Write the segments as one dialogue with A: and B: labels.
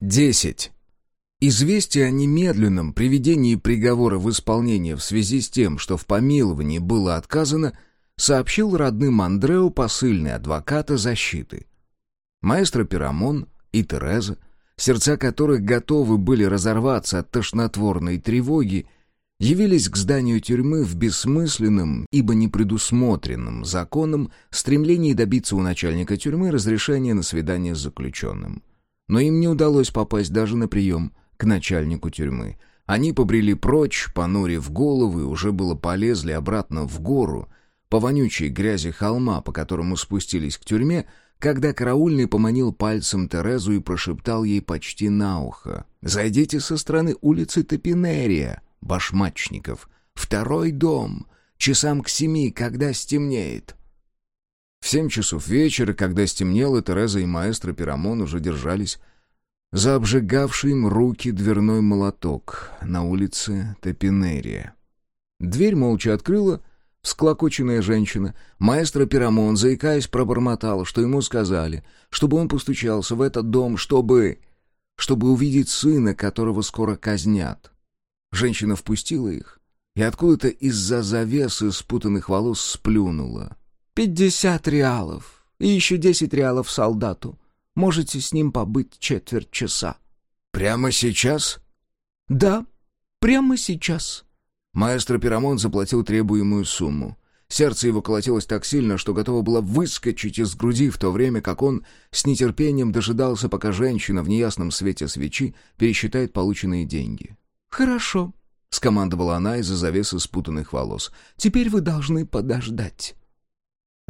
A: 10. Известие о немедленном приведении приговора в исполнение в связи с тем, что в помиловании было отказано, сообщил родным Андреу посыльный адвоката защиты. Маэстро Пирамон и Тереза, сердца которых готовы были разорваться от тошнотворной тревоги, явились к зданию тюрьмы в бессмысленном, ибо непредусмотренном законом стремлении добиться у начальника тюрьмы разрешения на свидание с заключенным но им не удалось попасть даже на прием к начальнику тюрьмы. Они побрели прочь, понурив головы, уже было полезли обратно в гору, по вонючей грязи холма, по которому спустились к тюрьме, когда караульный поманил пальцем Терезу и прошептал ей почти на ухо. «Зайдите со стороны улицы Топинерия, башмачников. Второй дом. Часам к семи, когда стемнеет». В семь часов вечера, когда стемнело, Тереза и маэстро Пирамон уже держались за обжигавший им руки дверной молоток на улице Топинерия. Дверь молча открыла всклокоченная женщина. Маэстро Пирамон, заикаясь, пробормотал, что ему сказали, чтобы он постучался в этот дом, чтобы... чтобы увидеть сына, которого скоро казнят. Женщина впустила их, и откуда-то из-за завесы спутанных волос сплюнула. Пятьдесят реалов. И еще десять реалов солдату. Можете с ним побыть четверть часа».
B: «Прямо сейчас?»
A: «Да, прямо сейчас».
B: Маэстро Пирамон заплатил требуемую сумму. Сердце его колотилось так сильно, что готово было выскочить из груди, в то время как он с нетерпением дожидался, пока женщина в неясном свете свечи пересчитает полученные деньги.
A: «Хорошо», — скомандовала она из-за завесы спутанных волос. «Теперь вы должны подождать».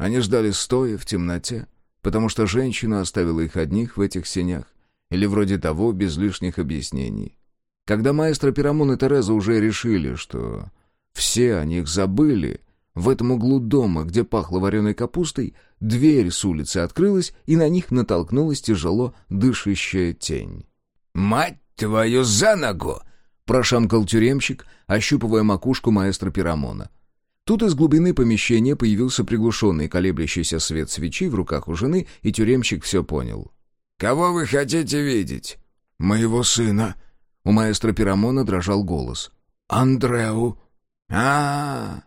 B: Они ждали стоя в темноте, потому что женщина оставила их одних в этих сенях, или вроде того, без лишних объяснений. Когда маэстро Пирамон и Тереза уже решили, что все о них забыли, в этом углу дома, где пахло вареной капустой, дверь с улицы открылась, и на них натолкнулась тяжело дышащая тень.
C: «Мать твою за ногу!» — прошамкал тюремщик, ощупывая макушку маэстро Пирамона.
A: Тут из глубины помещения появился приглушенный колеблющийся свет свечи в руках у жены, и тюремщик все понял.
C: «Кого вы хотите видеть?»
B: «Моего сына».
A: У маэстро Пирамона дрожал голос.
B: «Андреу».
C: А, -а, а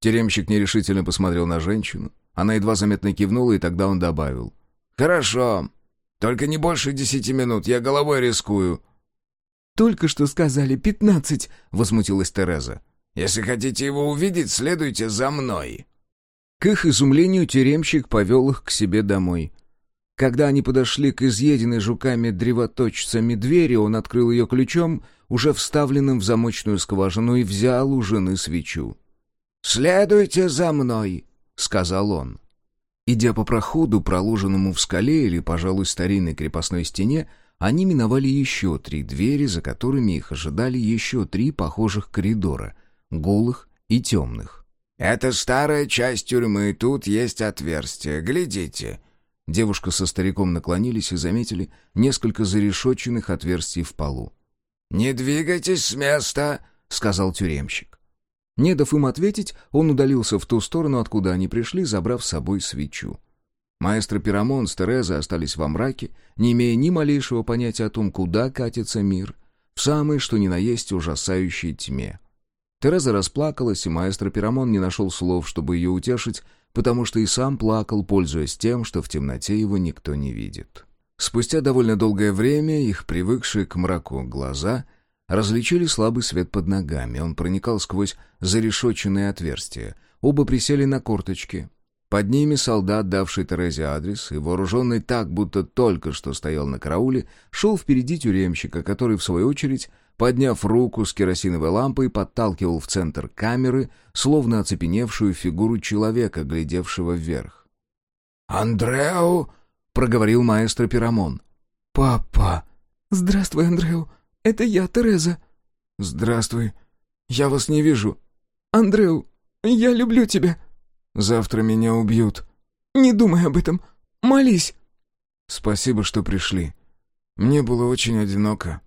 A: Тюремщик нерешительно посмотрел на женщину. Она едва заметно кивнула, и тогда он добавил.
C: «Хорошо. Только не больше десяти минут, я головой рискую».
A: «Только что сказали пятнадцать», — возмутилась Тереза.
C: Если хотите его увидеть, следуйте за мной».
A: К их изумлению тюремщик повел их к себе домой. Когда они подошли к изъеденной жуками древоточцами двери, он открыл ее ключом, уже вставленным в замочную скважину, и взял у жены свечу.
C: «Следуйте за мной», — сказал он.
A: Идя по проходу, проложенному в скале или, пожалуй, старинной крепостной стене, они миновали еще три двери, за которыми их ожидали еще три похожих коридора — голых и темных.
C: «Это старая часть тюрьмы, тут есть отверстие. Глядите».
A: Девушка со стариком наклонились и заметили несколько зарешоченных отверстий в полу.
C: «Не двигайтесь с места», — сказал тюремщик.
A: Не дав им ответить, он удалился в ту сторону, откуда они пришли, забрав с собой свечу. Маэстро Пирамон с Терезой остались во мраке, не имея ни малейшего понятия о том, куда катится мир, в самой, что ни на есть, ужасающей тьме. Тереза расплакалась, и маэстро Пирамон не нашел слов, чтобы ее утешить, потому что и сам плакал, пользуясь тем, что в темноте его никто не видит. Спустя довольно долгое время их привыкшие к мраку глаза различили слабый свет под ногами. Он проникал сквозь зарешоченные отверстия. Оба присели на корточки. Под ними солдат, давший Терезе адрес, и вооруженный так, будто только что стоял на карауле, шел впереди тюремщика, который, в свою очередь, подняв руку с керосиновой лампой, подталкивал в центр камеры, словно оцепеневшую фигуру человека, глядевшего вверх.
C: «Андреу!»
A: — проговорил маэстро Пирамон.
B: «Папа!»
A: «Здравствуй, Андреу. Это я, Тереза».
B: «Здравствуй. Я вас не вижу».
A: «Андреу, я люблю тебя».
B: «Завтра меня убьют».
A: «Не думай об этом. Молись».
B: «Спасибо, что пришли. Мне было очень одиноко».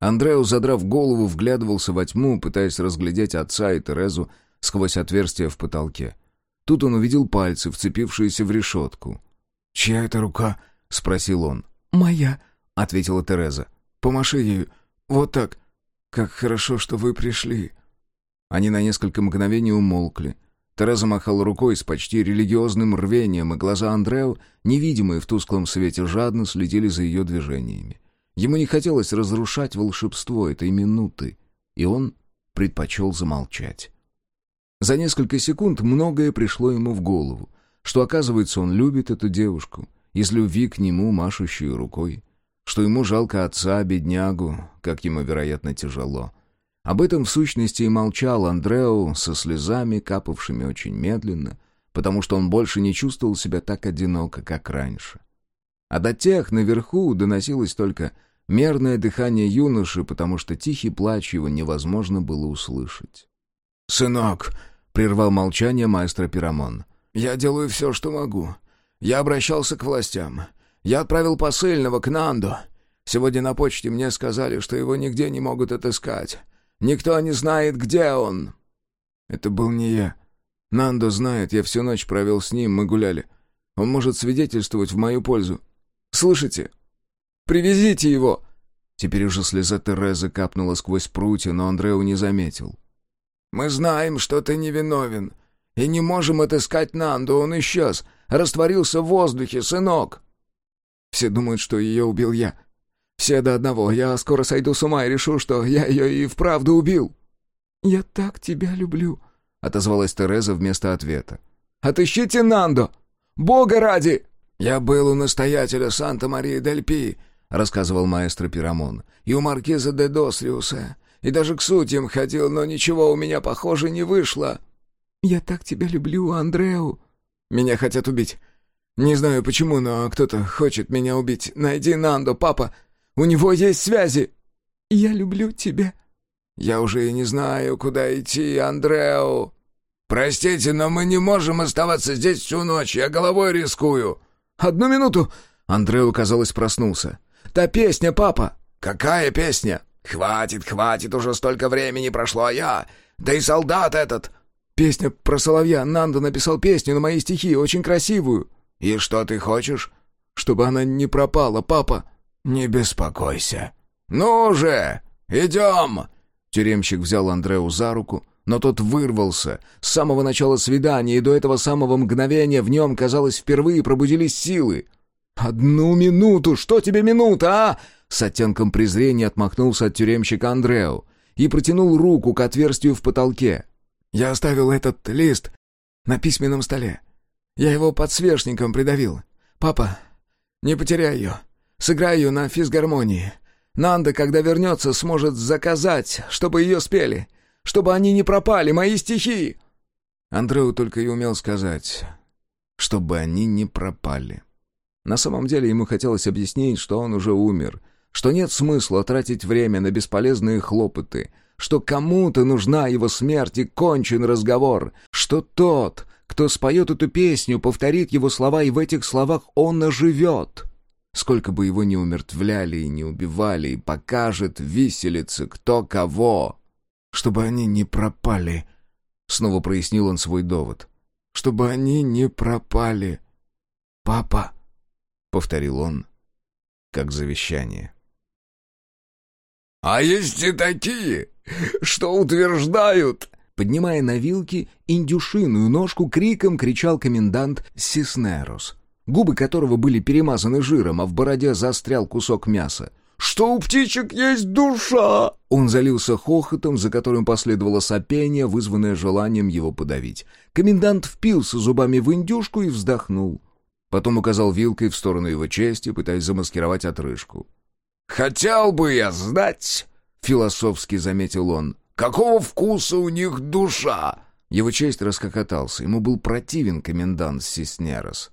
A: Андрео, задрав голову, вглядывался во тьму, пытаясь разглядеть отца и Терезу сквозь отверстие в потолке. Тут он увидел пальцы, вцепившиеся в решетку.
B: «Чья это рука?» — спросил он.
A: «Моя», — ответила Тереза.
B: Помаши ею. Вот так. Как хорошо, что вы пришли».
A: Они на несколько мгновений умолкли. Тереза махала рукой с почти религиозным рвением, и глаза Андрео, невидимые в тусклом свете, жадно следили за ее движениями. Ему не хотелось разрушать волшебство этой минуты, и он предпочел замолчать. За несколько секунд многое пришло ему в голову, что, оказывается, он любит эту девушку, из любви к нему, машущую рукой, что ему жалко отца, беднягу, как ему, вероятно, тяжело. Об этом в сущности и молчал Андрео со слезами, капавшими очень медленно, потому что он больше не чувствовал себя так одиноко, как раньше. А до тех наверху доносилось только мерное дыхание юноши, потому что тихий плач его невозможно было услышать.
B: «Сынок!» — прервал молчание маэстро Пирамон. «Я делаю все, что могу. Я обращался к властям. Я отправил посыльного к Нанду. Сегодня на почте мне сказали, что его нигде не могут отыскать. Никто не знает, где он». «Это был не я. Нандо знает, я всю ночь провел с ним, мы гуляли. Он может свидетельствовать в мою пользу. Слышите? Привезите его!» Теперь уже слеза Терезы капнула сквозь прутья, но Андреу не заметил.
C: «Мы знаем, что ты невиновен, и не можем отыскать Нанду, он исчез, растворился в воздухе, сынок!»
B: Все думают, что ее убил я. Все до одного. Я скоро сойду с ума и решу, что я ее и вправду убил». «Я так тебя люблю», — отозвалась Тереза вместо ответа. «Отыщите Нандо! Бога ради!»
C: «Я был у настоятеля Санта-Марии-дель-Пи», — рассказывал маэстро Пирамон, «и у маркиза де Досриуса, и даже к судьям ходил, но ничего у меня, похоже, не вышло».
B: «Я так тебя люблю, Андреу». «Меня хотят убить. Не знаю почему, но кто-то хочет меня убить. Найди Нандо, папа. У него есть связи!» «Я люблю тебя».
C: «Я уже и не знаю, куда идти, Андрео». «Простите, но мы не можем оставаться здесь всю ночь. Я головой рискую».
B: «Одну минуту!» Андрео, казалось, проснулся. «Та песня, папа!»
C: «Какая песня?» «Хватит, хватит, уже столько времени прошло, а я... Да и солдат этот...»
B: «Песня про соловья. Нандо написал песню на мои стихи, очень красивую».
C: «И что ты хочешь?»
B: «Чтобы она не пропала, папа».
C: «Не беспокойся». «Ну же, идем!»
A: Тюремщик взял Андреу за руку, но тот вырвался. С самого начала свидания и до этого самого мгновения в нем, казалось, впервые пробудились силы.
B: «Одну минуту! Что тебе минута, а?» С оттенком презрения отмахнулся от тюремщика Андреу и протянул руку к отверстию в потолке. «Я оставил этот лист на письменном столе. Я его подсвечником придавил. Папа, не потеряй ее. Сыграй ее на физгармонии. Нанда, когда вернется, сможет заказать, чтобы ее спели. Чтобы они не пропали, мои стихи!» Андреу только и умел сказать, чтобы они не пропали. На самом деле ему хотелось объяснить, что он уже умер, что нет смысла тратить время на бесполезные хлопоты, что кому-то нужна его смерть и кончен разговор, что тот, кто споет эту песню, повторит его слова, и в этих словах он оживет сколько бы его ни умертвляли и не убивали, и покажет виселице кто кого. Чтобы они не пропали, — снова прояснил он свой довод. Чтобы они не пропали. «Папа», — повторил он, как завещание.
C: «А есть и такие, что утверждают...»
A: Поднимая на вилки индюшиную ножку, криком кричал комендант Сиснерус губы которого были перемазаны жиром, а в бороде застрял кусок мяса.
C: «Что у птичек есть душа!»
A: Он залился хохотом, за которым последовало сопение, вызванное желанием его подавить. Комендант впился зубами в индюшку и вздохнул. Потом указал вилкой в сторону его чести, пытаясь замаскировать отрыжку.
C: «Хотел бы я знать!» — философски заметил он. «Какого вкуса у них душа?»
A: Его честь раскокотался. Ему был противен комендант Сиснерос.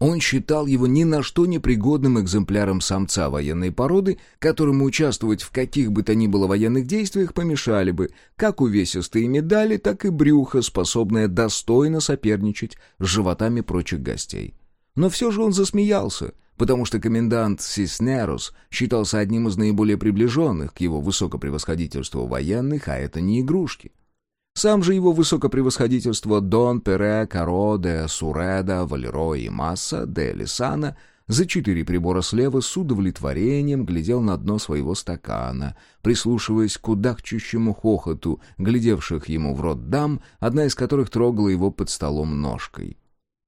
A: Он считал его ни на что непригодным экземпляром самца военной породы, которому участвовать в каких бы то ни было военных действиях помешали бы как увесистые медали, так и брюхо, способное достойно соперничать с животами прочих гостей. Но все же он засмеялся, потому что комендант Сиснерус считался одним из наиболее приближенных к его высокопревосходительству военных, а это не игрушки. Сам же его высокопревосходительство Дон Пере Каро де Суреда Валеро и Масса де Лисана за четыре прибора слева с удовлетворением глядел на дно своего стакана, прислушиваясь к удахчущему хохоту, глядевших ему в рот дам, одна из которых трогала его под столом ножкой.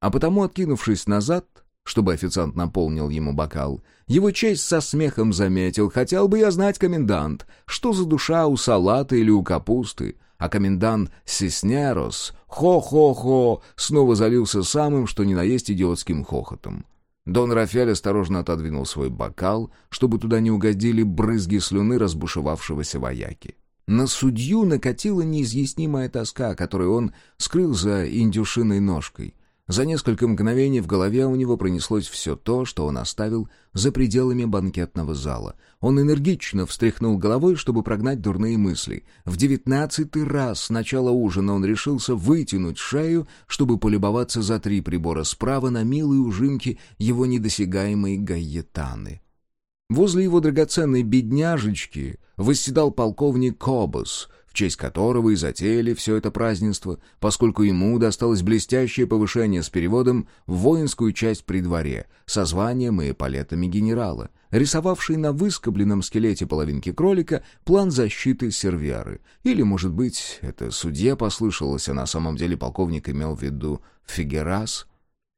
A: А потому, откинувшись назад, чтобы официант наполнил ему бокал, его честь со смехом заметил, хотел бы я знать, комендант, что за душа у салата или у капусты, а комендант Сиснерос, хо-хо-хо, снова залился самым, что ни на есть идиотским хохотом. Дон Рафель осторожно отодвинул свой бокал, чтобы туда не угодили брызги слюны разбушевавшегося вояки. На судью накатила неизъяснимая тоска, которую он скрыл за индюшиной ножкой. За несколько мгновений в голове у него пронеслось все то, что он оставил за пределами банкетного зала. Он энергично встряхнул головой, чтобы прогнать дурные мысли. В девятнадцатый раз с начала ужина он решился вытянуть шею, чтобы полюбоваться за три прибора справа на милые ужимки его недосягаемой гаетаны. Возле его драгоценной бедняжечки восседал полковник Кобос — в честь которого и затеяли все это празднество, поскольку ему досталось блестящее повышение с переводом в воинскую часть при дворе, со званием и палетами генерала, рисовавший на выскобленном скелете половинки кролика план защиты серверы. Или, может быть, это судья послышалось, а на самом деле полковник имел в виду Фигерас.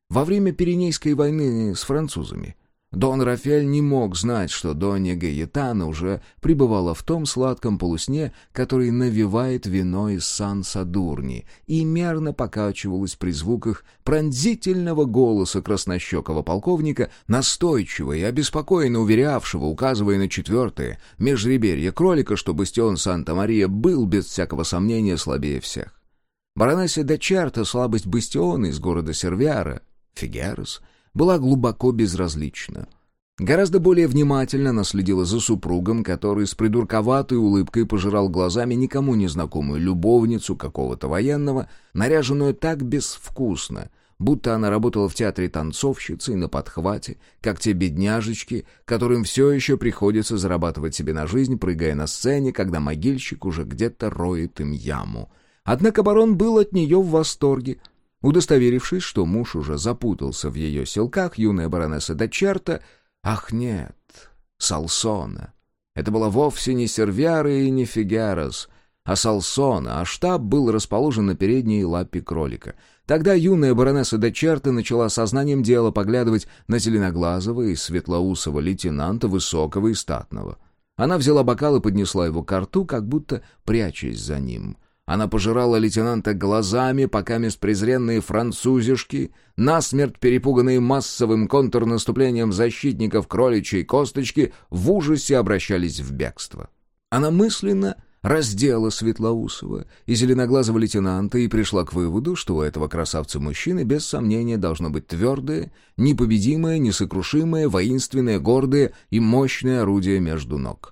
A: Во время Пиренейской войны с французами – Дон Рафель не мог знать, что Донья Гаетана уже пребывала в том сладком полусне, который навевает вино из Сан-Садурни, и мерно покачивалась при звуках пронзительного голоса краснощекого полковника, настойчиво и обеспокоенно уверявшего, указывая на четвертое, межреберье кролика, что бастион Санта-Мария был, без всякого сомнения, слабее всех. Баронессе де Чарта слабость бастиона из города Сервиара, Фигерос — была глубоко безразлична. Гораздо более внимательно она следила за супругом, который с придурковатой улыбкой пожирал глазами никому незнакомую любовницу какого-то военного, наряженную так безвкусно, будто она работала в театре танцовщицей на подхвате, как те бедняжечки, которым все еще приходится зарабатывать себе на жизнь, прыгая на сцене, когда могильщик уже где-то роет им яму. Однако барон был от нее в восторге — Удостоверившись, что муж уже запутался в ее селках, юная баронесса Дачерта... Ах, нет, Салсона. Это была вовсе не Сервиара и не Фигарос, а Салсона, а штаб был расположен на передней лапе кролика. Тогда юная баронесса Дачерта начала сознанием дела поглядывать на зеленоглазого и светлоусого лейтенанта, высокого и статного. Она взяла бокал и поднесла его к рту, как будто прячась за ним. Она пожирала лейтенанта глазами, пока презренные французишки, насмерть перепуганные массовым контрнаступлением защитников кроличьей косточки, в ужасе обращались в бегство. Она мысленно раздела Светлоусова и зеленоглазого лейтенанта и пришла к выводу, что у этого красавца-мужчины без сомнения должно быть твердое, непобедимое, несокрушимое, воинственное, гордое и мощное орудие между ног.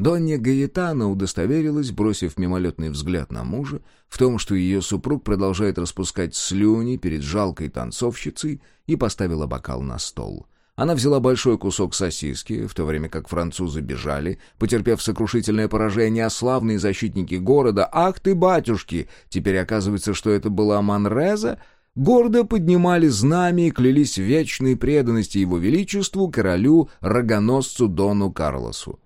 A: Донья Гаетана удостоверилась, бросив мимолетный взгляд на мужа, в том, что ее супруг продолжает распускать слюни перед жалкой танцовщицей, и поставила бокал на стол. Она взяла большой кусок сосиски, в то время как французы бежали, потерпев сокрушительное поражение, а славные защитники города «Ах ты, батюшки!» Теперь оказывается, что это была Манреза — гордо поднимали знамя и клялись вечной преданности его величеству, королю, рогоносцу Дону Карлосу.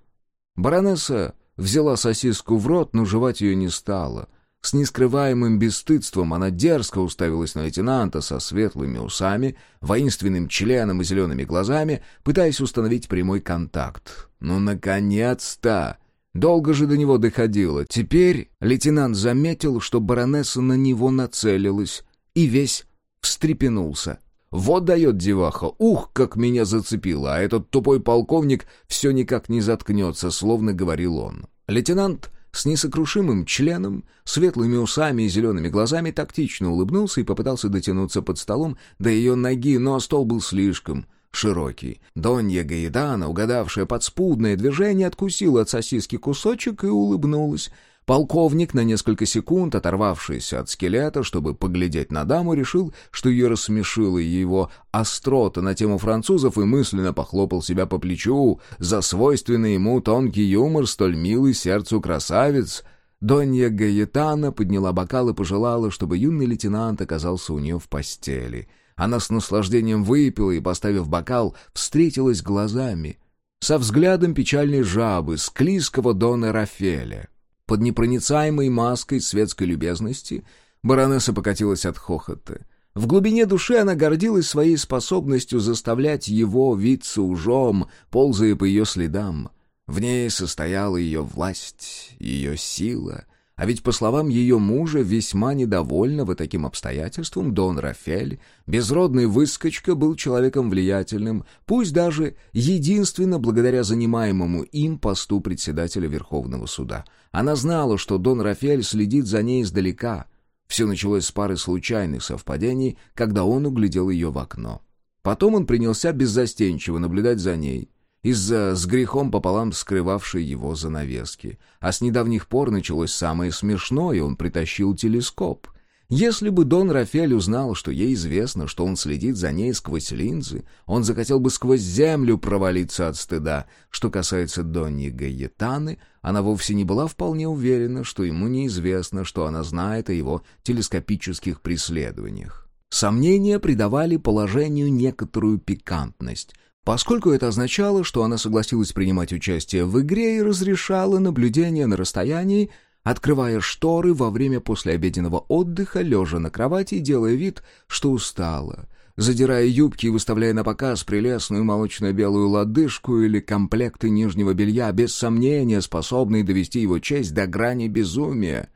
A: Баронесса взяла сосиску в рот, но жевать ее не стала. С нескрываемым бесстыдством она дерзко уставилась на лейтенанта со светлыми усами, воинственным членом и зелеными глазами, пытаясь установить прямой контакт. «Ну, наконец-то!» Долго же до него доходило. Теперь лейтенант заметил, что баронесса на него нацелилась, и весь встрепенулся. Вот дает деваха, ух, как меня зацепило, а этот тупой полковник все никак не заткнется, словно говорил он. Лейтенант с несокрушимым членом, светлыми усами и зелеными глазами тактично улыбнулся и попытался дотянуться под столом до ее ноги, но стол был слишком широкий. Донья Гаидана, угадавшая подспудное движение, откусила от сосиски кусочек и улыбнулась — Полковник, на несколько секунд оторвавшийся от скелета, чтобы поглядеть на даму, решил, что ее рассмешила его острота на тему французов и мысленно похлопал себя по плечу за свойственный ему тонкий юмор, столь милый сердцу красавец. Донья Гаетана подняла бокал и пожелала, чтобы юный лейтенант оказался у нее в постели. Она с наслаждением выпила и, поставив бокал, встретилась глазами со взглядом печальной жабы, склизкого Дона Рафеля. Под непроницаемой маской светской любезности баронесса покатилась от хохота. В глубине души она гордилась своей способностью заставлять его виться ужом, ползая по ее следам. В ней состояла ее власть, ее сила — а ведь, по словам ее мужа, весьма недовольного таким обстоятельством, Дон Рафель, безродный выскочка, был человеком влиятельным, пусть даже единственно благодаря занимаемому им посту председателя Верховного суда. Она знала, что Дон Рафель следит за ней издалека. Все началось с пары случайных совпадений, когда он углядел ее в окно. Потом он принялся беззастенчиво наблюдать за ней, из-за с грехом пополам скрывавшей его занавески. А с недавних пор началось самое смешное, он притащил телескоп. Если бы Дон Рафель узнал, что ей известно, что он следит за ней сквозь линзы, он захотел бы сквозь землю провалиться от стыда. Что касается Донни Гаетаны, она вовсе не была вполне уверена, что ему неизвестно, что она знает о его телескопических преследованиях. Сомнения придавали положению некоторую пикантность, поскольку это означало, что она согласилась принимать участие в игре и разрешала наблюдение на расстоянии, открывая шторы во время послеобеденного отдыха, лежа на кровати и делая вид, что устала, задирая юбки и выставляя на показ прелестную молочно-белую лодыжку или комплекты нижнего белья, без сомнения способные довести его честь до грани безумия.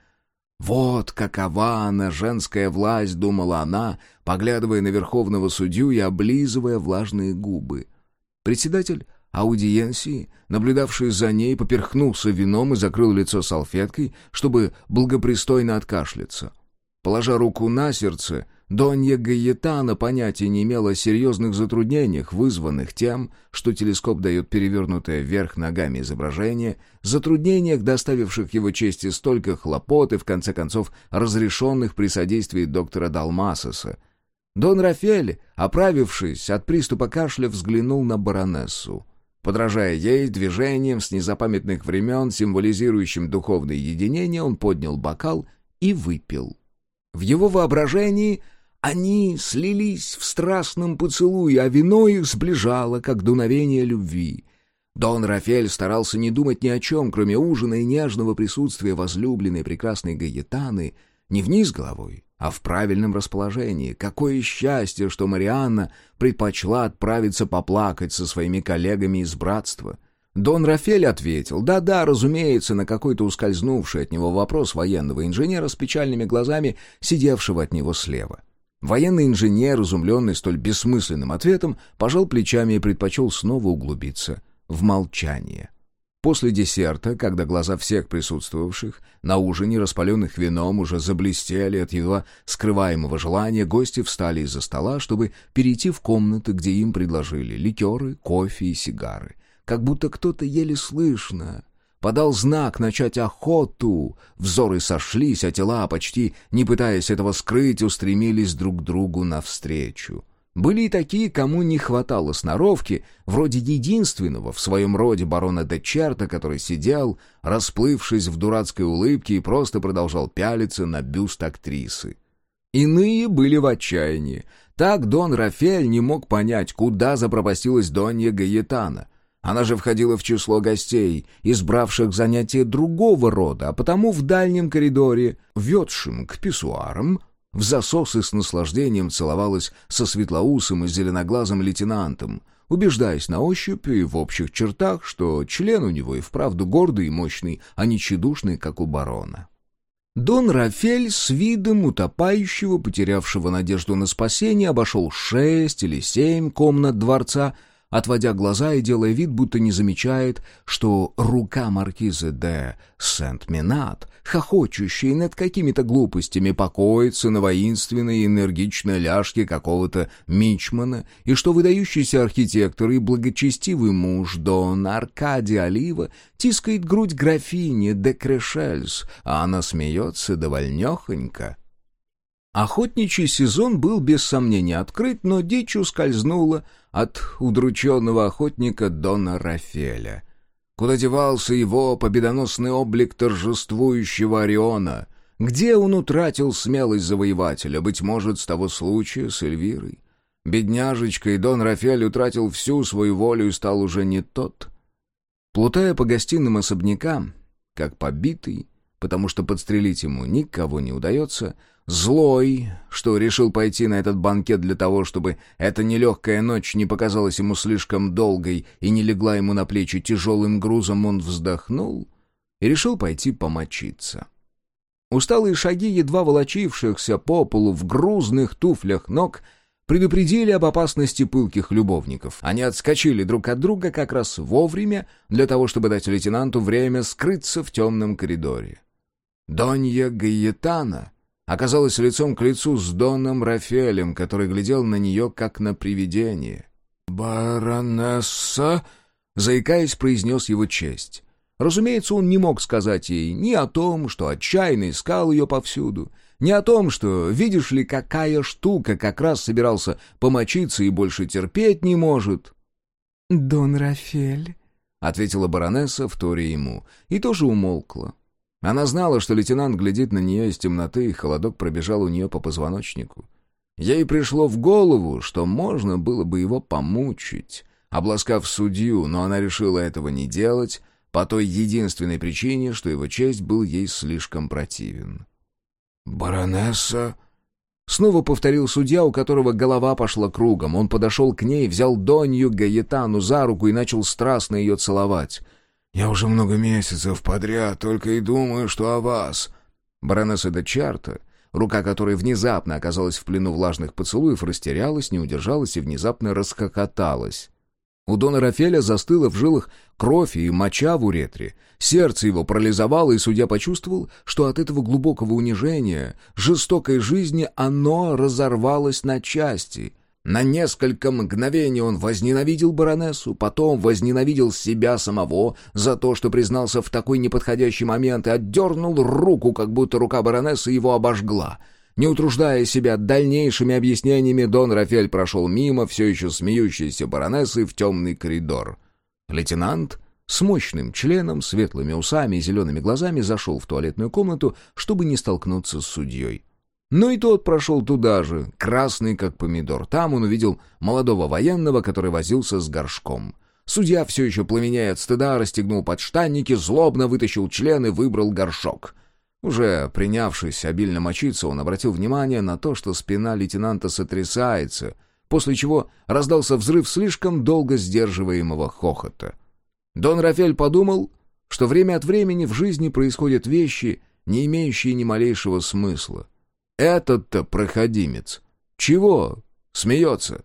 A: «Вот какова она, женская власть», — думала она, поглядывая на верховного судью и облизывая влажные губы. Председатель аудиенции, наблюдавший за ней, поперхнулся вином и закрыл лицо салфеткой, чтобы благопристойно откашляться. Положа руку на сердце, Донья Гаетана понятия не имела о серьезных затруднениях, вызванных тем, что телескоп дает перевернутое вверх ногами изображение, затруднениях, доставивших его чести столько хлопот и, в конце концов, разрешенных при содействии доктора Далмасоса, Дон Рафель, оправившись от приступа кашля, взглянул на баронессу. Подражая ей движением с незапамятных времен, символизирующим духовное единение, он поднял бокал и выпил. В его воображении они слились в страстном поцелуе, а вино их сближало, как дуновение любви. Дон Рафель старался не думать ни о чем, кроме ужина и нежного присутствия возлюбленной прекрасной Гаетаны, не вниз головой, а в правильном расположении. Какое счастье, что Марианна предпочла отправиться поплакать со своими коллегами из братства. Дон Рафель ответил, да-да, разумеется, на какой-то ускользнувший от него вопрос военного инженера с печальными глазами, сидевшего от него слева. Военный инженер, изумленный столь бессмысленным ответом, пожал плечами и предпочел снова углубиться в молчание. После десерта, когда глаза всех присутствовавших на ужине, распаленных вином, уже заблестели от его скрываемого желания, гости встали из-за стола, чтобы перейти в комнаты, где им предложили ликеры, кофе и сигары. Как будто кто-то еле слышно подал знак начать охоту. Взоры сошлись, а тела, почти не пытаясь этого скрыть, устремились друг другу навстречу. Были и такие, кому не хватало сноровки, вроде единственного в своем роде барона де Черта, который сидел, расплывшись в дурацкой улыбке и просто продолжал пялиться на бюст актрисы. Иные были в отчаянии. Так Дон Рафель не мог понять, куда запропастилась Донья Гаетана. Она же входила в число гостей, избравших занятия другого рода, а потому в дальнем коридоре, ведшем к писсуарам, в засосы с наслаждением целовалась со светлоусым и зеленоглазым лейтенантом, убеждаясь на ощупь и в общих чертах, что член у него и вправду гордый и мощный, а не тщедушный, как у барона. Дон Рафель с видом утопающего, потерявшего надежду на спасение, обошел шесть или семь комнат дворца отводя глаза и делая вид, будто не замечает, что рука маркиза де Сент-Минат, хохочущая над какими-то глупостями, покоится на воинственной и энергичной ляжке какого-то мичмана, и что выдающийся архитектор и благочестивый муж Дон Аркадий Олива тискает грудь графини де Крешельс, а она смеется довольнехонько. Охотничий сезон был без сомнения открыт, но дичь ускользнула от удрученного охотника Дона Рафеля. Куда девался его победоносный облик торжествующего Ориона? Где он утратил смелость завоевателя, быть может, с того случая с Эльвирой?
B: Бедняжечка, и Дон Рафель утратил всю свою волю и стал уже не тот. Плутая по гостиным особнякам, как побитый, потому что подстрелить ему никого не удается, злой, что решил пойти на этот банкет для того, чтобы эта нелегкая ночь не показалась ему слишком долгой и не легла ему на плечи тяжелым грузом, он вздохнул и решил пойти помочиться. Усталые шаги, едва волочившихся по полу в грузных туфлях ног, предупредили об опасности пылких любовников. Они отскочили друг от друга как раз вовремя для того, чтобы дать лейтенанту время скрыться в темном коридоре. Донья Гаетана оказалась лицом к лицу с Доном Рафелем, который глядел на нее как на привидение. «Баронесса!» — заикаясь, произнес его честь. Разумеется, он не мог сказать ей ни о том, что отчаянно искал ее повсюду, ни о том, что, видишь ли, какая штука как раз собирался помочиться и больше терпеть не может.
D: «Дон Рафель», —
B: ответила баронесса, вторя ему, и тоже умолкла. Она знала, что лейтенант глядит на нее из темноты, и холодок пробежал у нее по позвоночнику. Ей пришло в голову, что можно было бы его помучить, обласкав судью, но она решила этого не делать, по той единственной причине, что его честь был ей слишком противен. «Баронесса...» Снова повторил судья, у которого голова пошла кругом. Он подошел к ней, взял Донью Гаетану за руку и начал страстно ее целовать. «Я уже много месяцев подряд только и думаю, что о вас». Баронесса де Чарта, рука которой внезапно оказалась в плену влажных поцелуев, растерялась, не удержалась и внезапно расхохоталась. У Дона Рафеля застыла в жилах кровь и моча в уретре. Сердце его парализовало, и судья почувствовал, что от этого глубокого унижения, жестокой жизни оно разорвалось на части. На несколько мгновений он возненавидел баронессу, потом возненавидел себя самого за то, что признался в такой неподходящий момент и отдернул руку, как будто рука баронессы его обожгла — не утруждая себя дальнейшими объяснениями, Дон Рафель прошел мимо все еще смеющейся баронессы в темный коридор. Лейтенант с мощным членом, светлыми усами и зелеными глазами зашел в туалетную комнату, чтобы не столкнуться с судьей. Но и тот прошел туда же, красный как помидор. Там он увидел молодого военного, который возился с горшком. Судья, все еще пламеняя от стыда, расстегнул подштанники, злобно вытащил член и выбрал горшок — уже принявшись обильно мочиться, он обратил внимание на то, что спина лейтенанта сотрясается, после чего раздался взрыв слишком долго сдерживаемого хохота. Дон Рафель подумал, что время от времени в жизни происходят вещи, не имеющие ни малейшего смысла. Этот-то проходимец. Чего? Смеется.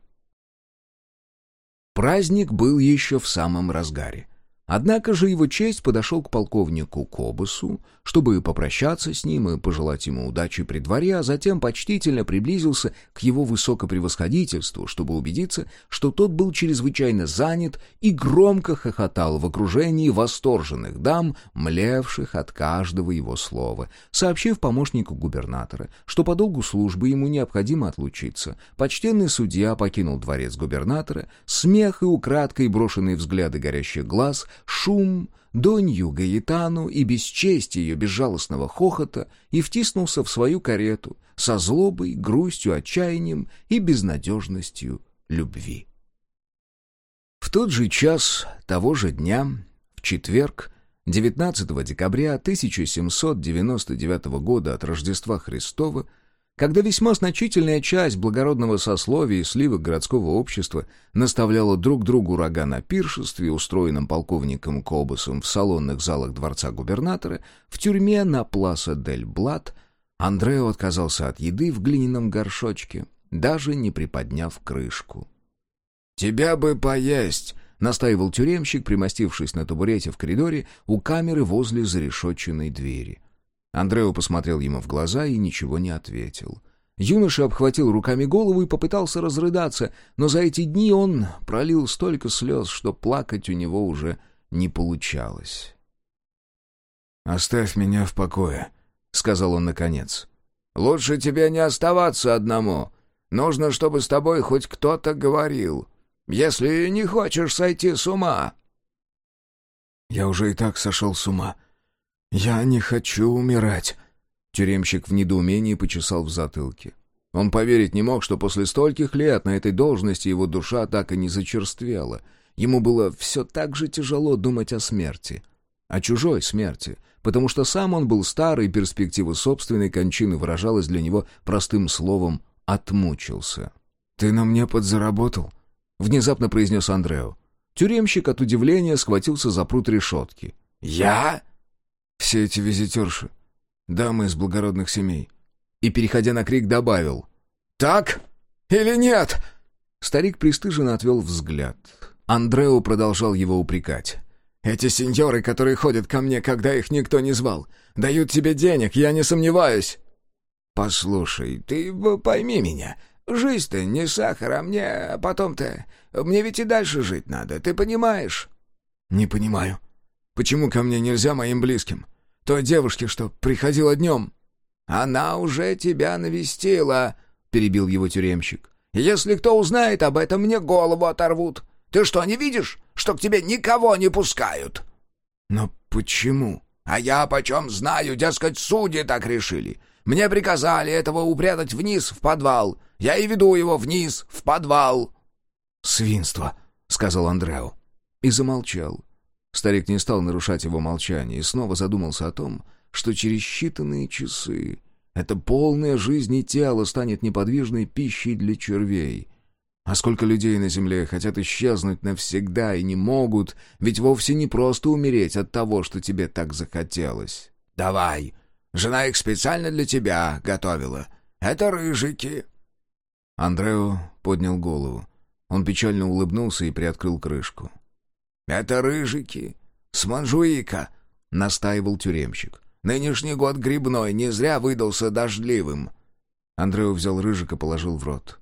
B: Праздник был еще в самом разгаре. Однако же его честь подошел к полковнику Кобусу, чтобы попрощаться с ним и пожелать ему удачи при дворе, а затем почтительно приблизился к его высокопревосходительству, чтобы убедиться, что тот был чрезвычайно занят и громко хохотал в окружении восторженных дам, млевших от каждого его слова, сообщив помощнику губернатора, что по долгу службы ему необходимо отлучиться. Почтенный судья покинул дворец губернатора, смех и украдкой брошенные взгляды горящих глаз — шум, Донью Гаитану и бесчестие ее безжалостного хохота и втиснулся в свою карету со злобой, грустью, отчаянием и безнадежностью любви. В тот же час того же дня, в четверг, 19 декабря 1799 года от Рождества Христова, когда весьма значительная часть благородного сословия и сливок городского общества наставляла друг другу рога на пиршестве, устроенном полковником Кобусом в салонных залах дворца губернатора, в тюрьме на Пласа дель Блат, Андрео отказался от еды в глиняном горшочке, даже не приподняв крышку. «Тебя бы поесть!» — настаивал тюремщик, примостившись на табурете в коридоре у камеры возле зарешетченной двери. Андрео посмотрел ему в глаза и ничего не ответил. Юноша обхватил руками голову и попытался разрыдаться, но за эти дни он пролил столько слез, что плакать у него уже не получалось. «Оставь меня в покое», — сказал он наконец. «Лучше тебе не оставаться одному. Нужно, чтобы с тобой хоть кто-то говорил, если не хочешь сойти с ума». «Я уже и так сошел с ума», «Я не хочу умирать!» Тюремщик в недоумении почесал в затылке. Он поверить не мог, что после стольких лет на этой должности его душа так и не зачерствела. Ему было все так же тяжело думать о смерти. О чужой смерти, потому что сам он был старый, и перспектива собственной кончины выражалась для него простым словом «отмучился».
A: «Ты на мне подзаработал», — внезапно произнес Андрео. Тюремщик от удивления схватился за пруд решетки.
C: «Я?»
A: «Все эти визитерши, дамы из благородных семей». И, переходя на крик, добавил.
C: «Так или нет?»
A: Старик пристыженно отвел взгляд. Андрео продолжал его упрекать.
C: «Эти сеньоры, которые ходят ко мне, когда их никто не звал, дают тебе денег, я не сомневаюсь». «Послушай, ты пойми меня. Жизнь-то не сахар, а мне потом-то... Мне ведь и дальше жить надо, ты понимаешь?»
A: «Не понимаю. Почему ко мне нельзя моим близким? Той девушке, что приходила днем?»
C: «Она уже тебя навестила», — перебил его тюремщик. «Если кто узнает об этом, мне голову оторвут. Ты что, не видишь, что к тебе никого не пускают?»
A: «Но почему?»
C: «А я почем знаю, дескать, судьи так решили. Мне приказали этого упрятать вниз в подвал. Я и веду его вниз в подвал».
A: «Свинство», — сказал Андрео. И замолчал. Старик не стал нарушать его молчание и снова задумался о том, что через считанные часы это полная жизнь и тело станет неподвижной пищей для червей. А сколько людей на земле хотят исчезнуть навсегда и не могут, ведь вовсе не просто умереть от того, что тебе так захотелось.
C: «Давай, жена их специально для тебя готовила. Это рыжики».
A: Андрео поднял голову. Он печально улыбнулся и приоткрыл крышку.
C: «Это рыжики, с Манжуика», — настаивал тюремщик. «Нынешний год грибной не зря выдался дождливым».
A: Андрео взял рыжик и положил в рот.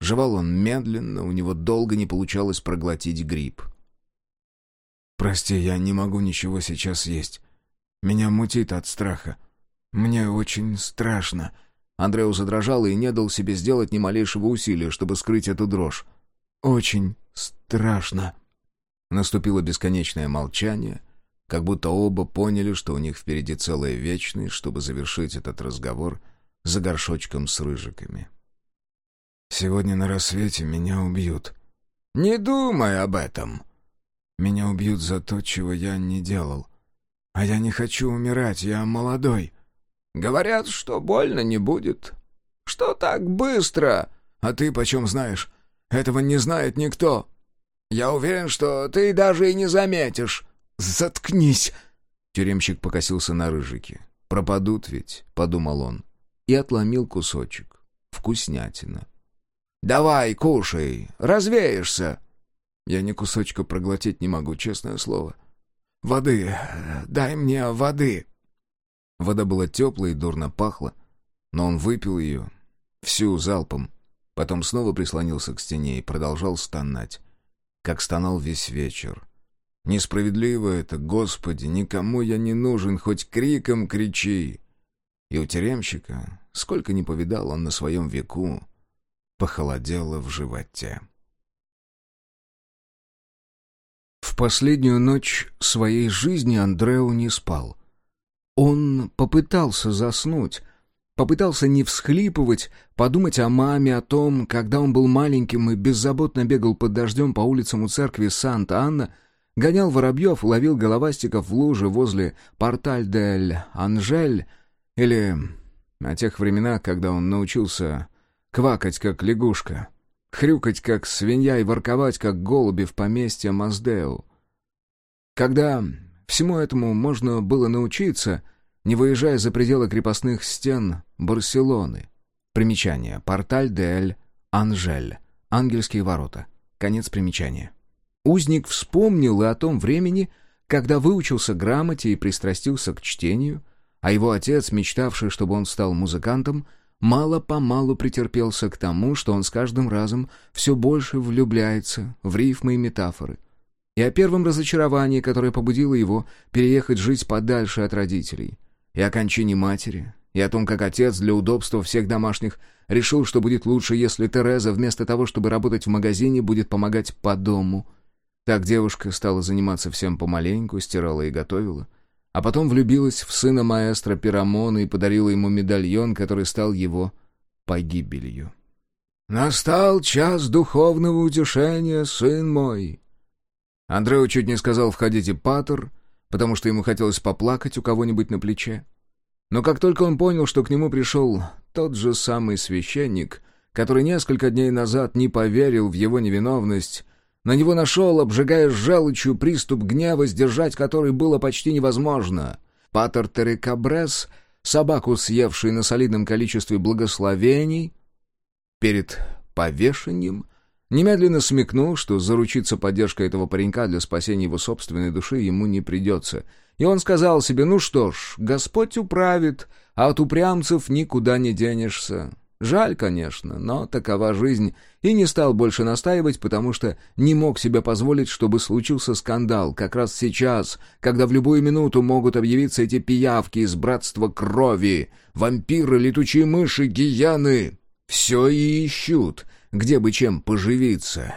A: Жевал он медленно, у него долго не получалось проглотить гриб. «Прости, я не могу ничего сейчас есть. Меня мутит от страха. Мне очень страшно». Андрео задрожал и не дал себе сделать ни малейшего усилия, чтобы скрыть эту дрожь. «Очень страшно». Наступило бесконечное молчание, как будто оба поняли, что у них впереди целая вечность, чтобы завершить этот разговор за горшочком с рыжиками. «Сегодня на рассвете меня убьют».
C: «Не думай об этом».
A: «Меня убьют за то, чего я не делал. А я не хочу умирать, я молодой».
C: «Говорят, что больно не будет. Что так быстро?»
A: «А ты почем знаешь? Этого не знает никто».
C: «Я уверен, что ты даже и не заметишь».
A: «Заткнись!» Тюремщик покосился на рыжики. «Пропадут ведь», — подумал он. И отломил кусочек. Вкуснятина.
C: «Давай, кушай, развеешься».
A: Я ни кусочка проглотить не могу, честное слово. «Воды, дай мне воды». Вода была теплой и дурно пахла, но он выпил ее всю залпом, потом снова прислонился к стене и продолжал стонать, как стонал весь вечер. Несправедливо это, Господи, никому я не нужен, хоть криком кричи. И у тюремщика, сколько не повидал он на своем веку, похолодело в животе. В последнюю ночь своей жизни Андрео не спал. Он попытался заснуть, попытался не всхлипывать, подумать о маме, о том, когда он был маленьким и беззаботно бегал под дождем по улицам у церкви Санта-Анна, гонял воробьев, ловил головастиков в луже возле Порталь-дель-Анжель, или о тех временах, когда он научился квакать, как лягушка, хрюкать, как свинья и ворковать, как голуби в поместье Маздеу. Когда Всему этому можно было научиться, не выезжая за пределы крепостных стен Барселоны. Примечание. Порталь дель Анжель. Ангельские ворота. Конец примечания. Узник вспомнил и о том времени, когда выучился грамоте и пристрастился к чтению, а его отец, мечтавший, чтобы он стал музыкантом, мало-помалу претерпелся к тому, что он с каждым разом все больше влюбляется в рифмы и метафоры — и о первом разочаровании, которое побудило его переехать жить подальше от родителей, и о кончине матери, и о том, как отец для удобства всех домашних решил, что будет лучше, если Тереза вместо того, чтобы работать в магазине, будет помогать по дому. Так девушка стала заниматься всем помаленьку, стирала и готовила, а потом влюбилась в сына маэстро Пирамона и подарила ему медальон, который стал его погибелью.
B: «Настал час духовного утешения, сын мой!»
A: Андрео чуть не сказал «входите, патер», потому что ему хотелось поплакать у кого-нибудь на плече. Но как только он понял, что к нему пришел тот же самый священник, который несколько дней назад не поверил в его невиновность, на него нашел, обжигая желчью, приступ гнева, сдержать который было почти невозможно. Патер Терекабрес, собаку, съевший на солидном количестве благословений, перед повешением, немедленно смекнул, что заручиться поддержкой этого паренька для спасения его собственной души ему не придется. И он сказал себе, ну что ж, Господь управит, а от упрямцев никуда не денешься. Жаль, конечно, но такова жизнь, и не стал больше настаивать, потому что не мог себе позволить, чтобы случился скандал, как раз сейчас, когда в любую минуту могут объявиться эти пиявки из братства крови, вампиры, летучие мыши, гияны. Все и ищут, где бы чем поживиться.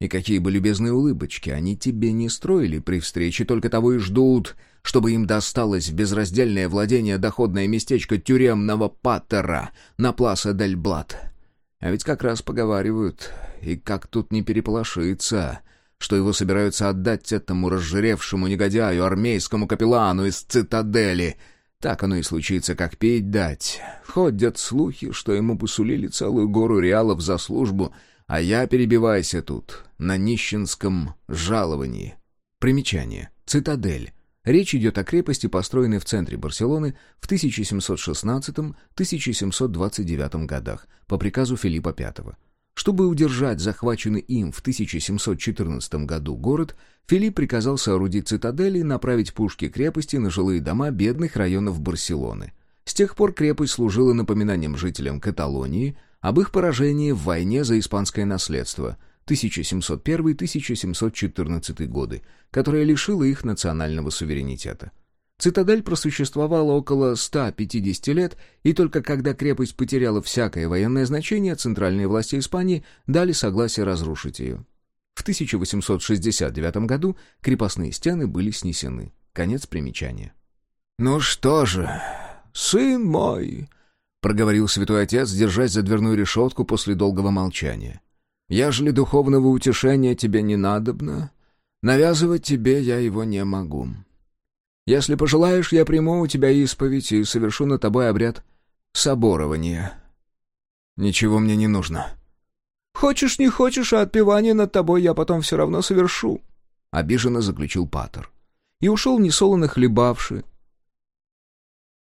A: И какие бы любезные улыбочки они тебе не строили при встрече, только того и ждут, чтобы им досталось безраздельное владение доходное местечко тюремного паттера на Пласа Дель Блат. А ведь как раз поговаривают, и как тут не переполошиться, что его собираются отдать этому разжиревшему негодяю, армейскому капеллану из цитадели — так оно и случится, как пить дать. Ходят слухи, что ему посулили целую гору реалов за службу, а я перебиваюсь тут, на нищенском жаловании. Примечание. Цитадель. Речь идет о крепости, построенной в центре Барселоны в 1716-1729 годах по приказу Филиппа V. Чтобы удержать захваченный им в 1714 году город, Филипп приказал соорудить цитадели и направить пушки крепости на жилые дома бедных районов Барселоны. С тех пор крепость служила напоминанием жителям Каталонии об их поражении в войне за испанское наследство 1701-1714 годы, которая лишила их национального суверенитета. Цитадель просуществовала около 150 лет, и только когда крепость потеряла всякое военное значение, центральные власти Испании дали согласие разрушить ее. В 1869 году крепостные стены были снесены. Конец примечания.
B: «Ну что же, сын мой!» — проговорил святой отец, держась за дверную решетку после долгого молчания. «Ежели духовного утешения тебе не надобно, навязывать тебе я его не могу. Если пожелаешь, я приму у тебя исповедь и совершу над тобой обряд соборования». «Ничего мне не нужно». «Хочешь, не хочешь, а отпевание над тобой я потом все равно совершу», — обиженно заключил Патер. И ушел несолоно хлебавши,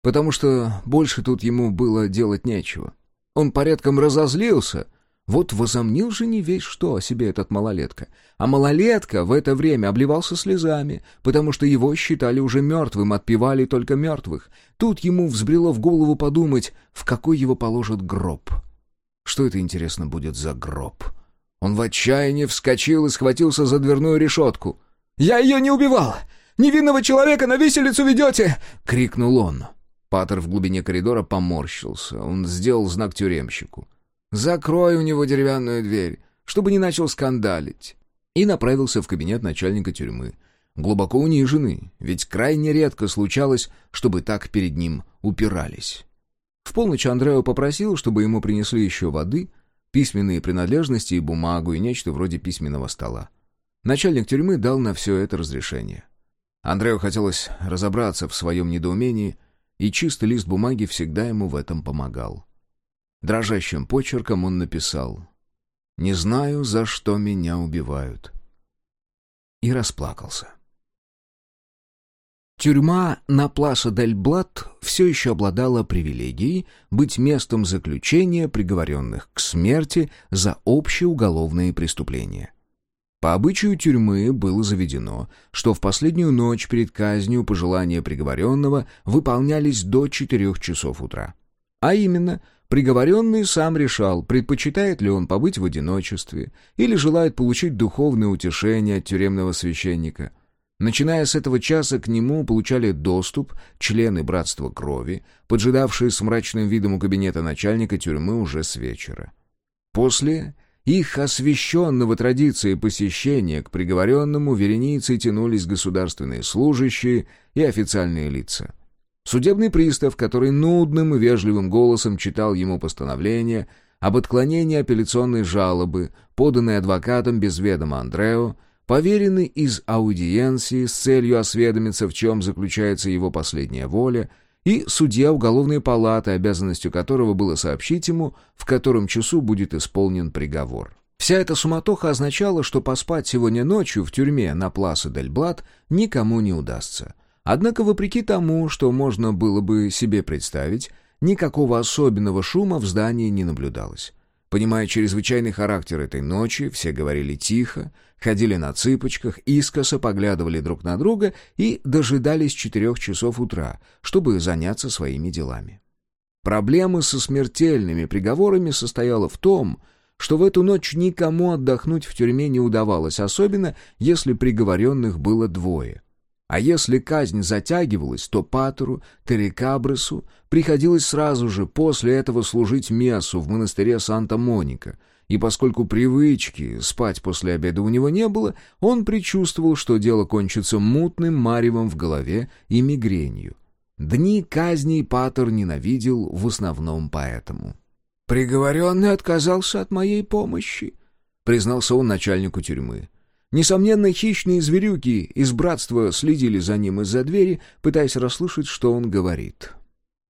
B: потому что больше тут ему было делать нечего. Он порядком разозлился — вот возомнил же не весь что о себе этот малолетка. А малолетка в это время обливался слезами, потому что его считали уже мертвым, отпевали только мертвых. Тут ему взбрело в голову подумать, в какой его положат гроб. Что это, интересно, будет за гроб? Он в отчаянии вскочил и схватился за дверную решетку. «Я ее не убивал! Невинного человека на виселицу ведете!» — крикнул он. Патер в глубине коридора поморщился. Он сделал знак тюремщику. Закрой у него деревянную дверь, чтобы не начал скандалить. И направился в кабинет начальника тюрьмы. Глубоко униженный, ведь крайне редко случалось, чтобы так перед ним упирались. В полночь Андрео попросил, чтобы ему принесли еще воды, письменные принадлежности и бумагу, и нечто вроде письменного стола. Начальник тюрьмы дал на все это разрешение. Андрею хотелось разобраться в своем недоумении, и чистый лист бумаги всегда ему в этом помогал. Дрожащим почерком он написал «Не знаю, за что меня убивают». И расплакался. Тюрьма на Пласа дель Блат все еще обладала привилегией быть местом заключения приговоренных к смерти за общие уголовные преступления. По обычаю тюрьмы было заведено, что в последнюю ночь перед казнью пожелания приговоренного выполнялись до 4 часов утра. А именно, Приговоренный сам решал, предпочитает ли он побыть в одиночестве или желает получить духовное утешение от тюремного священника. Начиная с этого часа к нему получали доступ члены Братства Крови, поджидавшие с мрачным видом у кабинета начальника тюрьмы уже с вечера. После их освященного традиции посещения к приговоренному вереницей тянулись государственные служащие и официальные лица.
A: Судебный пристав, который нудным и вежливым голосом читал ему постановление об отклонении апелляционной жалобы, поданной адвокатом без ведома Андрео, поверенный из аудиенции с целью осведомиться, в чем заключается его последняя воля, и судья уголовной палаты, обязанностью которого было сообщить ему, в котором часу будет исполнен приговор. Вся эта суматоха означала, что поспать сегодня ночью в тюрьме на Пласа дель Блат никому не удастся. Однако, вопреки тому, что можно было бы себе представить, никакого особенного шума в здании не наблюдалось. Понимая чрезвычайный характер этой ночи, все говорили тихо, ходили на цыпочках, искоса поглядывали друг на друга и дожидались четырех часов утра, чтобы заняться своими делами. Проблема со смертельными приговорами состояла в том, что в эту ночь никому отдохнуть в тюрьме не удавалось, особенно если приговоренных было двое — а если казнь затягивалась, то Патеру, Терекабресу приходилось сразу же после этого служить мессу в монастыре Санта-Моника, и поскольку привычки спать после обеда у него не было, он предчувствовал, что дело кончится мутным маревом в голове и мигренью. Дни казней Патер ненавидел в основном поэтому.
C: «Приговоренный отказался от моей помощи», — признался он начальнику тюрьмы. Несомненно, хищные зверюки из братства следили за ним из-за двери, пытаясь расслышать, что он говорит.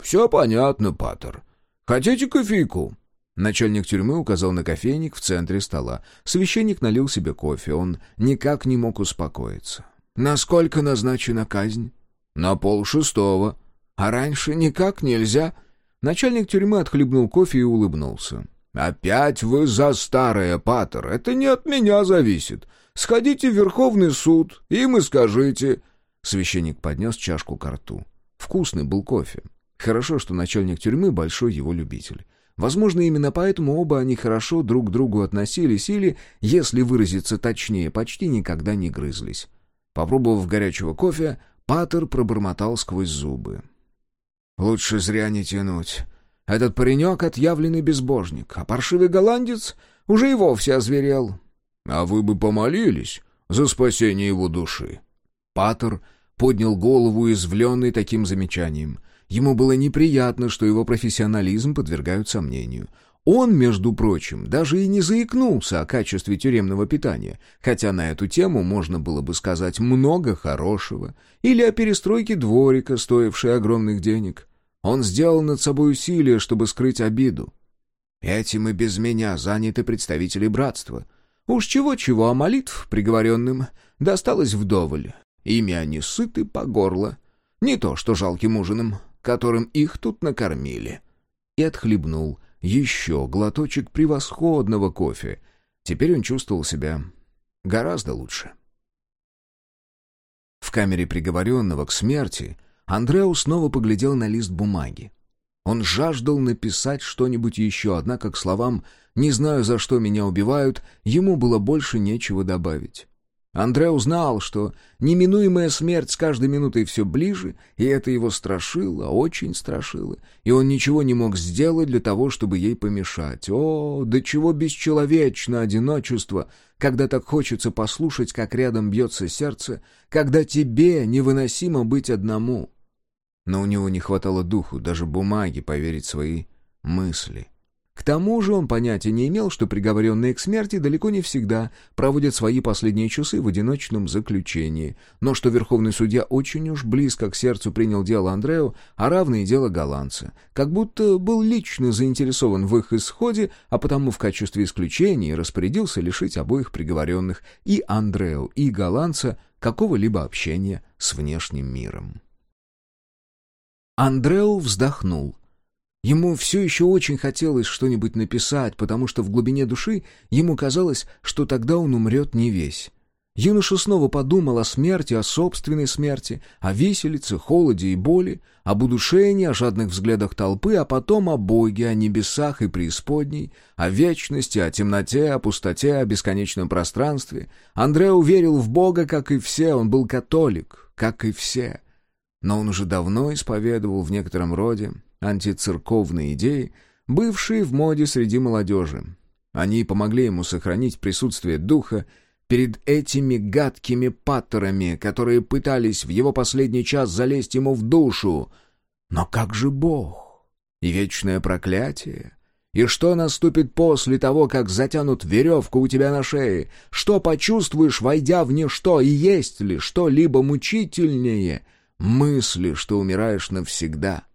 C: «Все понятно, Паттер. Хотите кофейку?» Начальник тюрьмы указал на кофейник в центре стола. Священник налил себе кофе. Он никак не мог успокоиться. «Насколько назначена казнь?» «На полшестого. А раньше никак нельзя?» Начальник тюрьмы отхлебнул кофе и улыбнулся. «Опять вы за старое, Паттер. Это не от меня зависит. Сходите в Верховный суд, им и скажите».
A: Священник поднес чашку к рту. Вкусный был кофе. Хорошо, что начальник тюрьмы большой его любитель. Возможно, именно поэтому оба они хорошо друг к другу относились или, если выразиться точнее, почти никогда не грызлись. Попробовав горячего кофе, Паттер пробормотал сквозь зубы. «Лучше зря не тянуть. Этот паренек — отъявленный безбожник, а паршивый голландец уже и вовсе озверел.
B: А вы бы помолились за спасение его души.
A: Патер поднял голову, извленный таким замечанием. Ему было неприятно, что его профессионализм подвергают сомнению. Он, между прочим, даже и не заикнулся о качестве тюремного питания, хотя на эту тему можно было бы сказать много хорошего, или о перестройке дворика, стоившей огромных денег. Он сделал над собой усилие, чтобы скрыть обиду. Этим и без меня заняты представители братства — Уж чего-чего, а молитв приговоренным досталось вдоволь. Ими они сыты по горло. Не то что жалким ужином, которым их тут накормили. И отхлебнул еще глоточек превосходного кофе. Теперь он чувствовал себя гораздо лучше. В камере приговоренного к смерти Андреу снова поглядел на лист бумаги. Он жаждал написать что-нибудь еще, однако к словам «не знаю, за что меня убивают» ему было больше нечего добавить. Андре узнал, что неминуемая смерть с каждой минутой все ближе, и это его страшило, очень страшило, и он ничего не мог сделать для того, чтобы ей помешать. О, до чего бесчеловечно одиночество, когда так хочется послушать, как рядом бьется сердце, когда тебе невыносимо быть одному но у него не хватало духу, даже бумаги, поверить свои мысли. К тому же он понятия не имел, что приговоренные к смерти далеко не всегда проводят свои последние часы в одиночном заключении, но что верховный судья очень уж близко к сердцу принял дело Андрею, а равное дело голландца, как будто был лично заинтересован в их исходе, а потому в качестве исключения распорядился лишить обоих приговоренных и Андрею, и голландца какого-либо общения с внешним миром. Андреу вздохнул. Ему все еще очень хотелось что-нибудь написать, потому что в глубине души ему казалось, что тогда он умрет не весь. Юноша снова подумал о смерти, о собственной смерти, о виселице, холоде и боли, об удушении, о жадных взглядах толпы, а потом о Боге, о небесах и преисподней, о вечности, о темноте, о пустоте, о бесконечном пространстве. Андреа уверил в Бога, как и все, он был католик, как и все но он уже давно исповедовал в некотором роде антицерковные идеи, бывшие в моде среди молодежи. Они помогли ему сохранить присутствие духа перед этими гадкими паттерами, которые пытались в его последний час залезть ему в душу. Но как же Бог? И вечное проклятие? И что наступит после того, как затянут веревку у тебя на шее? Что почувствуешь, войдя в ничто? И есть ли что-либо мучительнее мысли, что умираешь навсегда?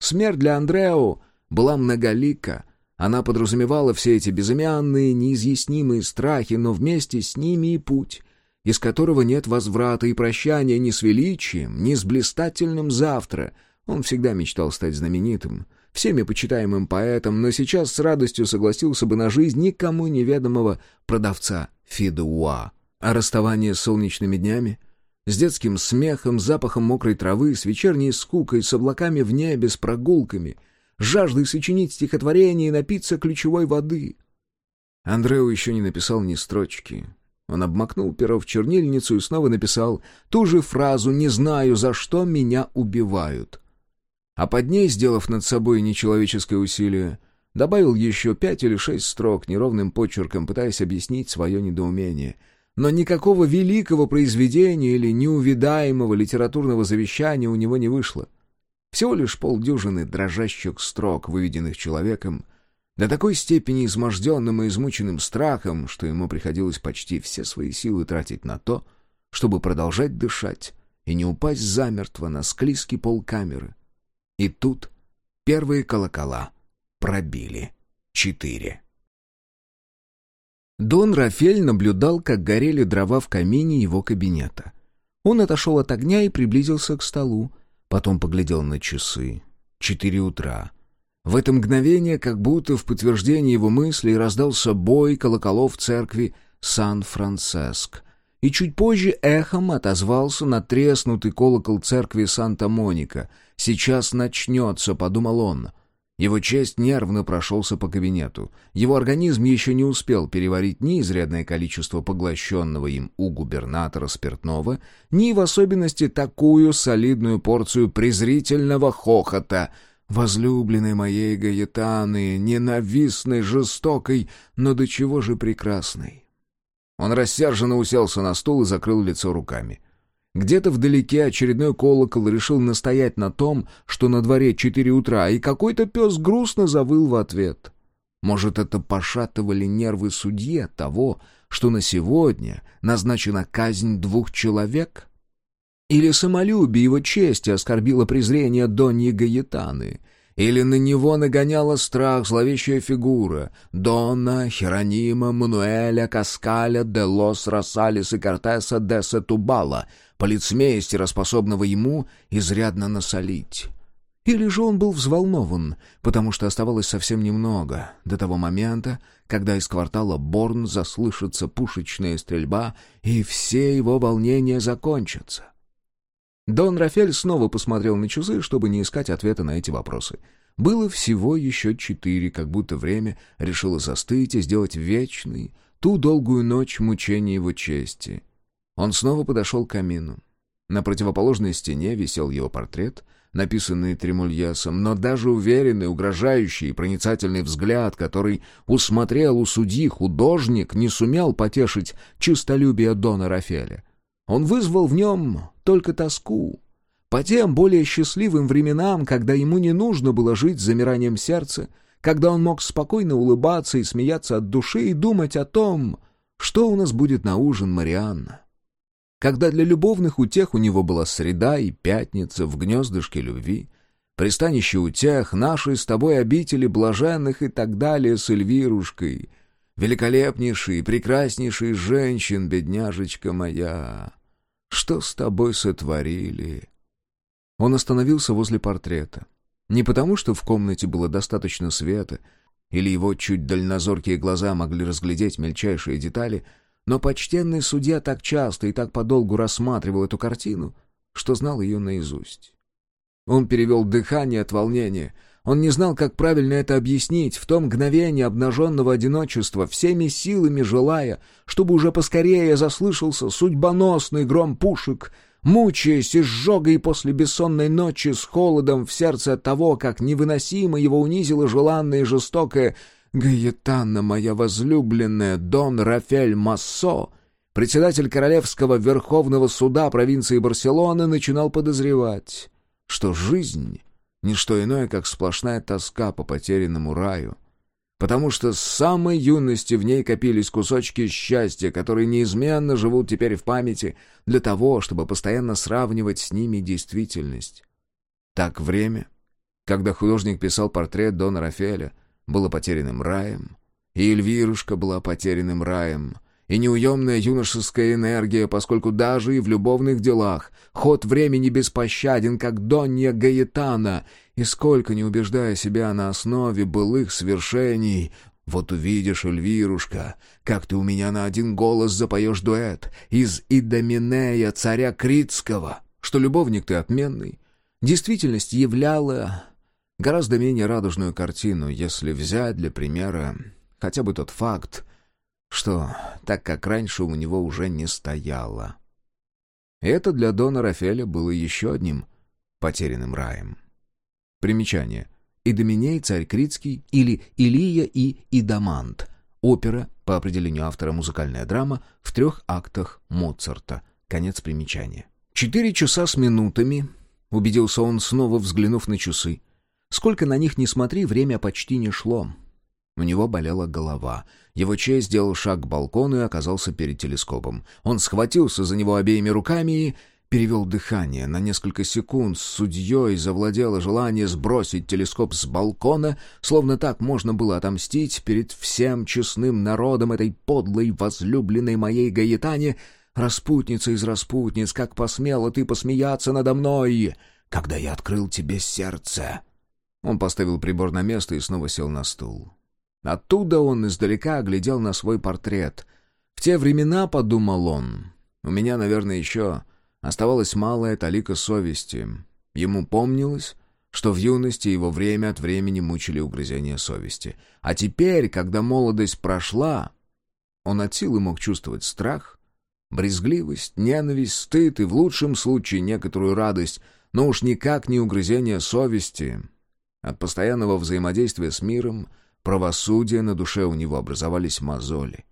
A: Смерть для Андрео была многолика. Она подразумевала все эти безымянные, неизъяснимые страхи, но вместе с ними и путь, из которого нет возврата и прощания ни с величием, ни с блистательным завтра. Он всегда мечтал стать знаменитым — всеми почитаемым поэтом, но сейчас с радостью согласился бы на жизнь никому неведомого продавца Фидуа. А расставание с солнечными днями, с детским смехом, запахом мокрой травы, с вечерней скукой, с облаками в небе, с прогулками, жаждой сочинить стихотворение и напиться ключевой воды. Андреу еще не написал ни строчки. Он обмакнул перо в чернильницу и снова написал ту же фразу «Не знаю, за что меня убивают» а под ней, сделав над собой нечеловеческое усилие, добавил еще пять или шесть строк неровным почерком, пытаясь объяснить свое недоумение. Но никакого великого произведения или неувидаемого литературного завещания у него не вышло. Всего лишь полдюжины дрожащих строк, выведенных человеком, до такой степени изможденным и измученным страхом, что ему приходилось почти все свои силы тратить на то, чтобы продолжать дышать и не упасть замертво на склизкий пол камеры, и тут первые колокола пробили четыре. Дон Рафель наблюдал, как горели дрова в камине его кабинета. Он отошел от огня и приблизился к столу, потом поглядел на часы. Четыре утра. В это мгновение, как будто в подтверждение его мыслей, раздался бой колоколов церкви Сан-Франциск, и чуть позже эхом отозвался на треснутый колокол церкви Санта-Моника. «Сейчас начнется», — подумал он. Его честь нервно прошелся по кабинету. Его организм еще не успел переварить ни изрядное количество поглощенного им у губернатора спиртного, ни в особенности такую солидную порцию презрительного хохота — возлюбленной моей Гаэтаны, ненавистной, жестокой, но до чего же прекрасной. Он рассерженно уселся на стул и закрыл лицо руками. Где-то вдалеке очередной колокол решил настоять на том, что на дворе четыре утра, и какой-то пес грустно завыл в ответ. Может, это пошатывали нервы судьи от того, что на сегодня назначена казнь двух человек? Или самолюбие его чести оскорбило презрение Доньи Гаетаны — или на него нагоняла страх зловещая фигура Дона Херонима Мануэля Каскаля де Лос Росалис и Кортеса де Сетубала, полицмейстера, способного ему изрядно насолить. Или же он был взволнован, потому что оставалось совсем немного до того момента, когда из квартала Борн заслышится пушечная стрельба, и все его волнения закончатся. Дон Рафель снова посмотрел на часы, чтобы не искать ответа на эти вопросы. Было всего еще четыре, как будто время решило застыть и сделать вечной ту долгую ночь мучения его чести. Он снова подошел к камину. На противоположной стене висел его портрет, написанный Тремульясом, но даже уверенный, угрожающий и проницательный взгляд, который усмотрел у судьи художник, не сумел потешить чистолюбие Дона Рафеля. Он вызвал в нем только тоску. По тем более счастливым временам, когда ему не нужно было жить с замиранием сердца, когда он мог спокойно улыбаться и смеяться от души и думать о том, что у нас будет на ужин, Марианна. Когда для любовных утех у него была среда и пятница в гнездышке любви, пристанище утех, наши с тобой обители блаженных и так далее с Эльвирушкой, великолепнейшей, прекраснейшей женщин, бедняжечка моя. Что с тобой сотворили?» Он остановился возле портрета. Не потому, что в комнате было достаточно света, или его чуть дальнозоркие глаза могли разглядеть мельчайшие детали, но почтенный судья так часто и так подолгу рассматривал эту картину, что знал ее наизусть. Он перевел дыхание от волнения — он не знал, как правильно это объяснить, в том мгновение обнаженного одиночества, всеми силами желая, чтобы уже поскорее заслышался судьбоносный гром пушек, мучаясь и сжогой после бессонной ночи с холодом в сердце от того, как невыносимо его унизило желанное и жестокое «Гаетанна, моя возлюбленная, Дон Рафель Массо», председатель Королевского Верховного Суда провинции Барселоны начинал подозревать, что жизнь
B: не что иное, как сплошная тоска по потерянному раю. Потому что с самой юности в ней копились кусочки счастья, которые неизменно живут теперь в памяти для того, чтобы постоянно сравнивать с ними действительность. Так время, когда художник писал портрет Дона Рафаэля, было потерянным раем, и Эльвирушка была потерянным раем — и неуемная юношеская энергия, поскольку даже и в любовных делах ход времени беспощаден, как Донья Гаетана, и сколько не убеждая себя на основе былых свершений, вот увидишь, Эльвирушка, как ты у меня на один голос запоешь дуэт из Идоминея царя Критского, что любовник ты отменный. Действительность являла гораздо менее радужную картину, если взять для примера хотя бы тот факт, что так как раньше у него уже не стояло. Это для Дона Рафеля было еще одним потерянным раем. Примечание. Идоминей, царь Критский или Илия и Идамант. Опера, по определению автора музыкальная драма, в трех актах Моцарта. Конец примечания. Четыре часа с минутами, убедился он, снова взглянув на часы. Сколько на них ни смотри, время почти не шло. У него болела голова. Его честь сделал шаг к балкону и оказался перед телескопом. Он схватился за него обеими руками и перевел дыхание. На несколько секунд с судьей завладело желание сбросить телескоп с балкона, словно так можно было отомстить перед всем честным народом этой подлой возлюбленной моей Гаетане, распутница из распутниц, как посмела ты посмеяться надо мной, когда я открыл тебе сердце. Он поставил прибор на место и снова сел на стул. Оттуда он издалека глядел на свой портрет. В те времена, подумал он, у меня, наверное, еще оставалась малая талика совести. Ему помнилось, что в юности его время от времени мучили угрызения совести. А теперь, когда молодость прошла, он от силы мог чувствовать страх, брезгливость, ненависть, стыд и в лучшем случае некоторую радость, но уж никак не угрызение совести. От постоянного взаимодействия с миром — правосудия на душе у него образовались мозоли.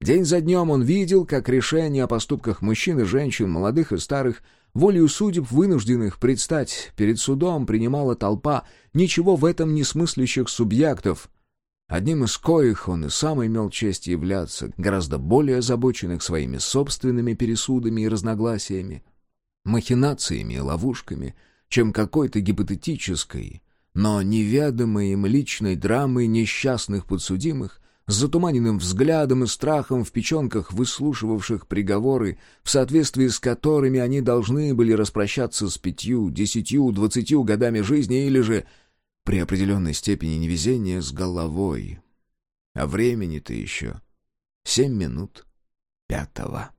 B: День за днем он видел, как решения о поступках мужчин и женщин, молодых и старых, волею судеб, вынужденных предстать перед судом, принимала толпа ничего в этом не смыслящих субъектов, одним из коих он и сам имел честь являться, гораздо более озабоченных своими собственными пересудами и разногласиями, махинациями и ловушками, чем какой-то гипотетической, но неведомой им личной драмой несчастных подсудимых, с затуманенным взглядом и страхом в печенках, выслушивавших приговоры, в соответствии с которыми они должны были распрощаться с пятью, десятью, двадцатью годами жизни или же, при определенной степени невезения, с головой. А времени-то еще семь минут пятого.